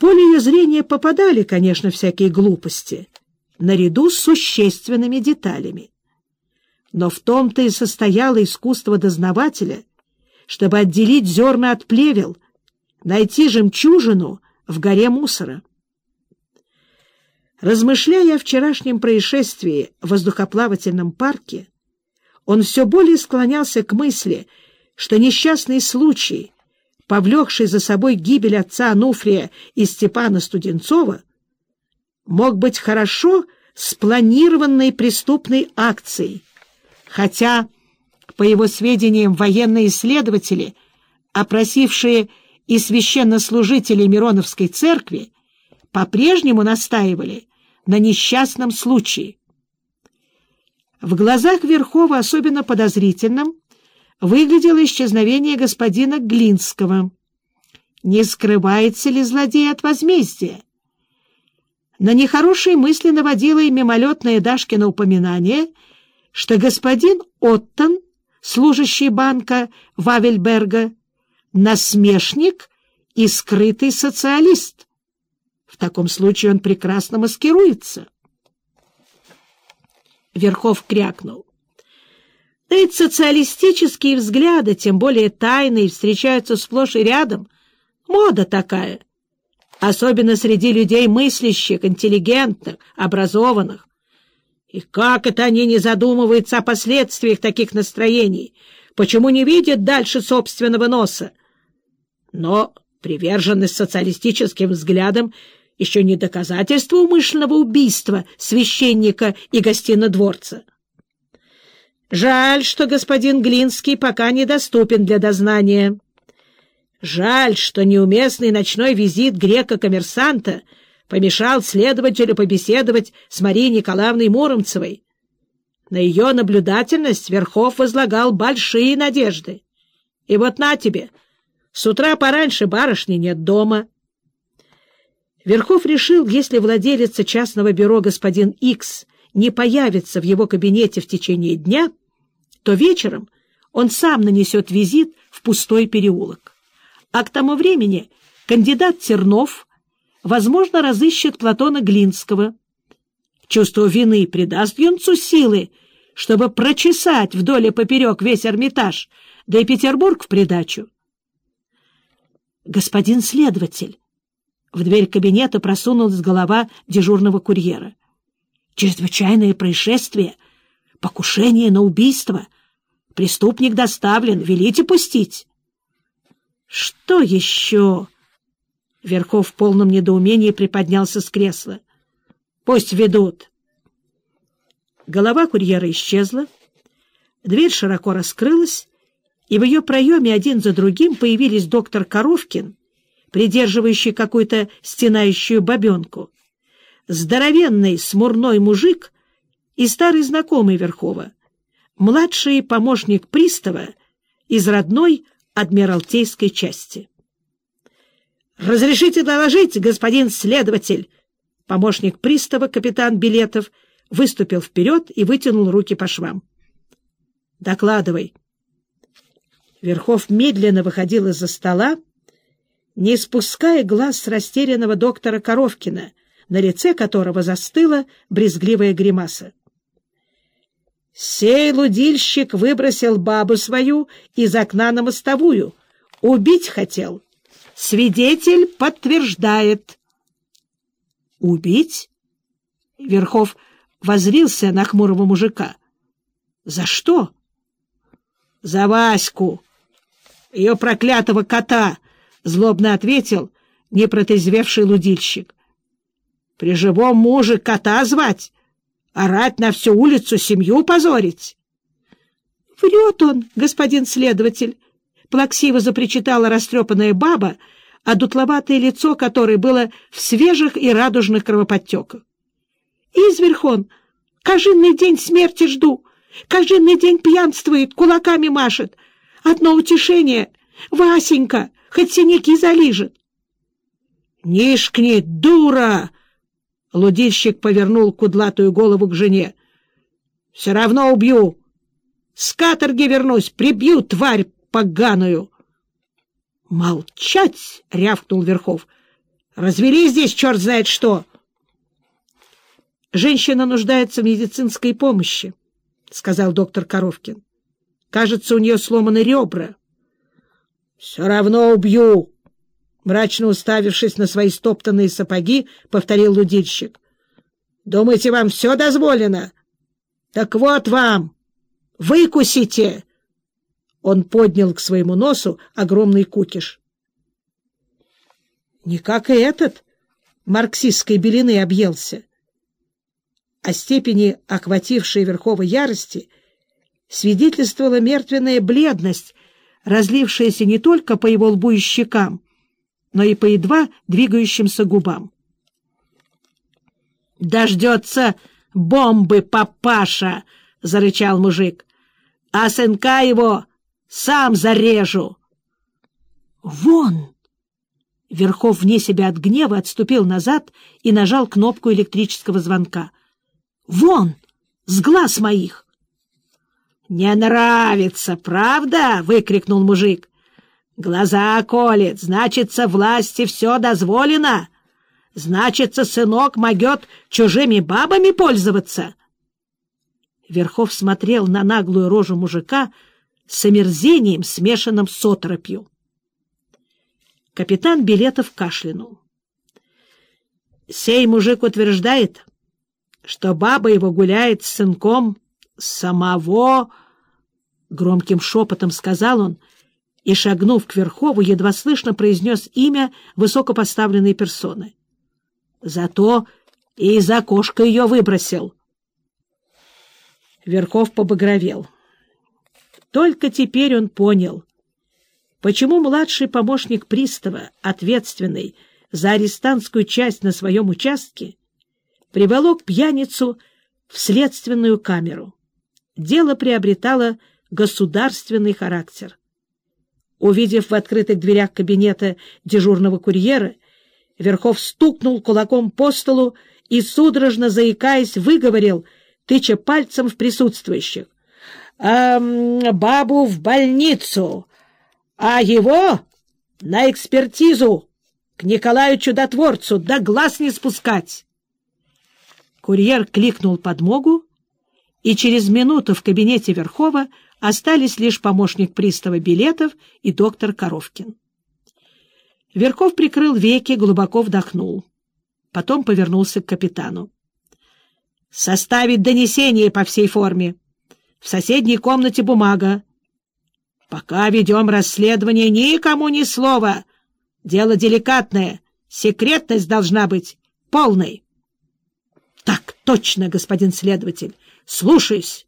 поле ее зрения попадали, конечно, всякие глупости, наряду с существенными деталями. Но в том-то и состояло искусство дознавателя, чтобы отделить зерна от плевел, найти жемчужину в горе мусора. Размышляя о вчерашнем происшествии в воздухоплавательном парке, он все более склонялся к мысли, что несчастный случай, повлекший за собой гибель отца Ануфрия и Степана Студенцова, мог быть хорошо спланированной преступной акцией, хотя, по его сведениям, военные исследователи, опросившие и священнослужителей Мироновской церкви, по-прежнему настаивали на несчастном случае. В глазах Верхова особенно подозрительным выглядело исчезновение господина Глинского. Не скрывается ли злодей от возмездия? На нехорошие мысли наводило и мимолетное Дашкино упоминание, что господин Оттон, служащий банка Вавельберга, насмешник и скрытый социалист. В таком случае он прекрасно маскируется. Верхов крякнул. Да ведь социалистические взгляды, тем более тайные, встречаются сплошь и рядом. Мода такая. Особенно среди людей мыслящих, интеллигентных, образованных. И как это они не задумываются о последствиях таких настроений? Почему не видят дальше собственного носа? Но приверженность социалистическим взглядам еще не доказательство умышленного убийства священника и гостинодворца. Жаль, что господин Глинский пока недоступен для дознания. Жаль, что неуместный ночной визит грека-коммерсанта помешал следователю побеседовать с Марией Николаевной Муромцевой. На ее наблюдательность Верхов возлагал большие надежды. И вот на тебе, с утра пораньше барышни нет дома — Верхов решил, если владелец частного бюро господин Икс не появится в его кабинете в течение дня, то вечером он сам нанесет визит в пустой переулок. А к тому времени кандидат Тернов, возможно, разыщет Платона Глинского. Чувство вины придаст юнцу силы, чтобы прочесать вдоль и поперек весь Эрмитаж, да и Петербург в придачу. «Господин следователь», в дверь кабинета просунулась голова дежурного курьера. «Чрезвычайное происшествие! Покушение на убийство! Преступник доставлен! Велите пустить!» «Что еще?» Верхов в полном недоумении приподнялся с кресла. «Пусть ведут!» Голова курьера исчезла, дверь широко раскрылась, и в ее проеме один за другим появились доктор Коровкин придерживающий какую-то стенающую бабенку, здоровенный смурной мужик и старый знакомый Верхова, младший помощник пристава из родной адмиралтейской части. «Разрешите доложить, господин следователь!» Помощник пристава, капитан Билетов, выступил вперед и вытянул руки по швам. «Докладывай». Верхов медленно выходил из-за стола, не спуская глаз с растерянного доктора Коровкина, на лице которого застыла брезгливая гримаса. Сей лудильщик выбросил бабу свою из окна на мостовую. Убить хотел. Свидетель подтверждает. Убить? Верхов возрился на хмурого мужика. За что? За Ваську, ее проклятого кота, — злобно ответил непротрезвевший лудильщик. — При живом муже кота звать, орать на всю улицу, семью позорить. — Врет он, господин следователь, — плаксиво запричитала растрепанная баба, а дутловатое лицо которой было в свежих и радужных кровоподтеках. — Изверхон, каждый день смерти жду, каждый день пьянствует, кулаками машет. Одно утешение — Васенька! хоть синяки залижет. — Нишкни, дура! — лудильщик повернул кудлатую голову к жене. — Все равно убью. С каторги вернусь, прибью тварь поганую. — Молчать! — рявкнул Верхов. Развели здесь черт знает что. Женщина нуждается в медицинской помощи, — сказал доктор Коровкин. Кажется, у нее сломаны ребра. — Все равно убью! — мрачно уставившись на свои стоптанные сапоги, повторил лудильщик. — Думаете, вам все дозволено? Так вот вам! Выкусите! Он поднял к своему носу огромный кукиш. Не как и этот марксистской белины объелся. О степени охватившей Верхова ярости свидетельствовала мертвенная бледность, разлившаяся не только по его лбу и щекам, но и по едва двигающимся губам. «Дождется бомбы, папаша!» — зарычал мужик. «А сынка его сам зарежу!» «Вон!» Верхов вне себя от гнева отступил назад и нажал кнопку электрического звонка. «Вон! С глаз моих!» «Не нравится, правда?» — выкрикнул мужик. «Глаза колет, значится, власти все дозволено. Значится, сынок могет чужими бабами пользоваться». Верхов смотрел на наглую рожу мужика с омерзением, смешанным с оторопью. Капитан Билетов кашлянул. «Сей мужик утверждает, что баба его гуляет с сынком самого...» Громким шепотом сказал он и, шагнув к Верхову, едва слышно произнес имя высокопоставленной персоны. Зато и из окошка ее выбросил. Верхов побагровел. Только теперь он понял, почему младший помощник пристава, ответственный за арестантскую часть на своем участке, приволок пьяницу в следственную камеру. Дело приобретало государственный характер. Увидев в открытых дверях кабинета дежурного курьера, Верхов стукнул кулаком по столу и, судорожно заикаясь, выговорил, тыча пальцем в присутствующих. «Эм, «Бабу в больницу, а его на экспертизу к Николаю Чудотворцу, да глаз не спускать!» Курьер кликнул подмогу, и через минуту в кабинете Верхова остались лишь помощник пристава билетов и доктор Коровкин. Верхов прикрыл веки, глубоко вдохнул. Потом повернулся к капитану. — Составить донесение по всей форме. В соседней комнате бумага. Пока ведем расследование, никому ни слова. Дело деликатное. Секретность должна быть полной. — Так точно, господин следователь. Слушаюсь.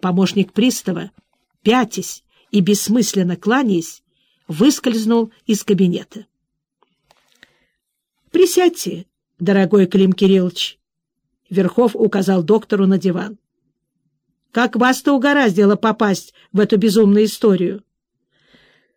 Помощник пристава, пятясь и бессмысленно кланяясь, выскользнул из кабинета. — Присядьте, дорогой Клим Кириллович. Верхов указал доктору на диван. — Как вас-то угораздило попасть в эту безумную историю?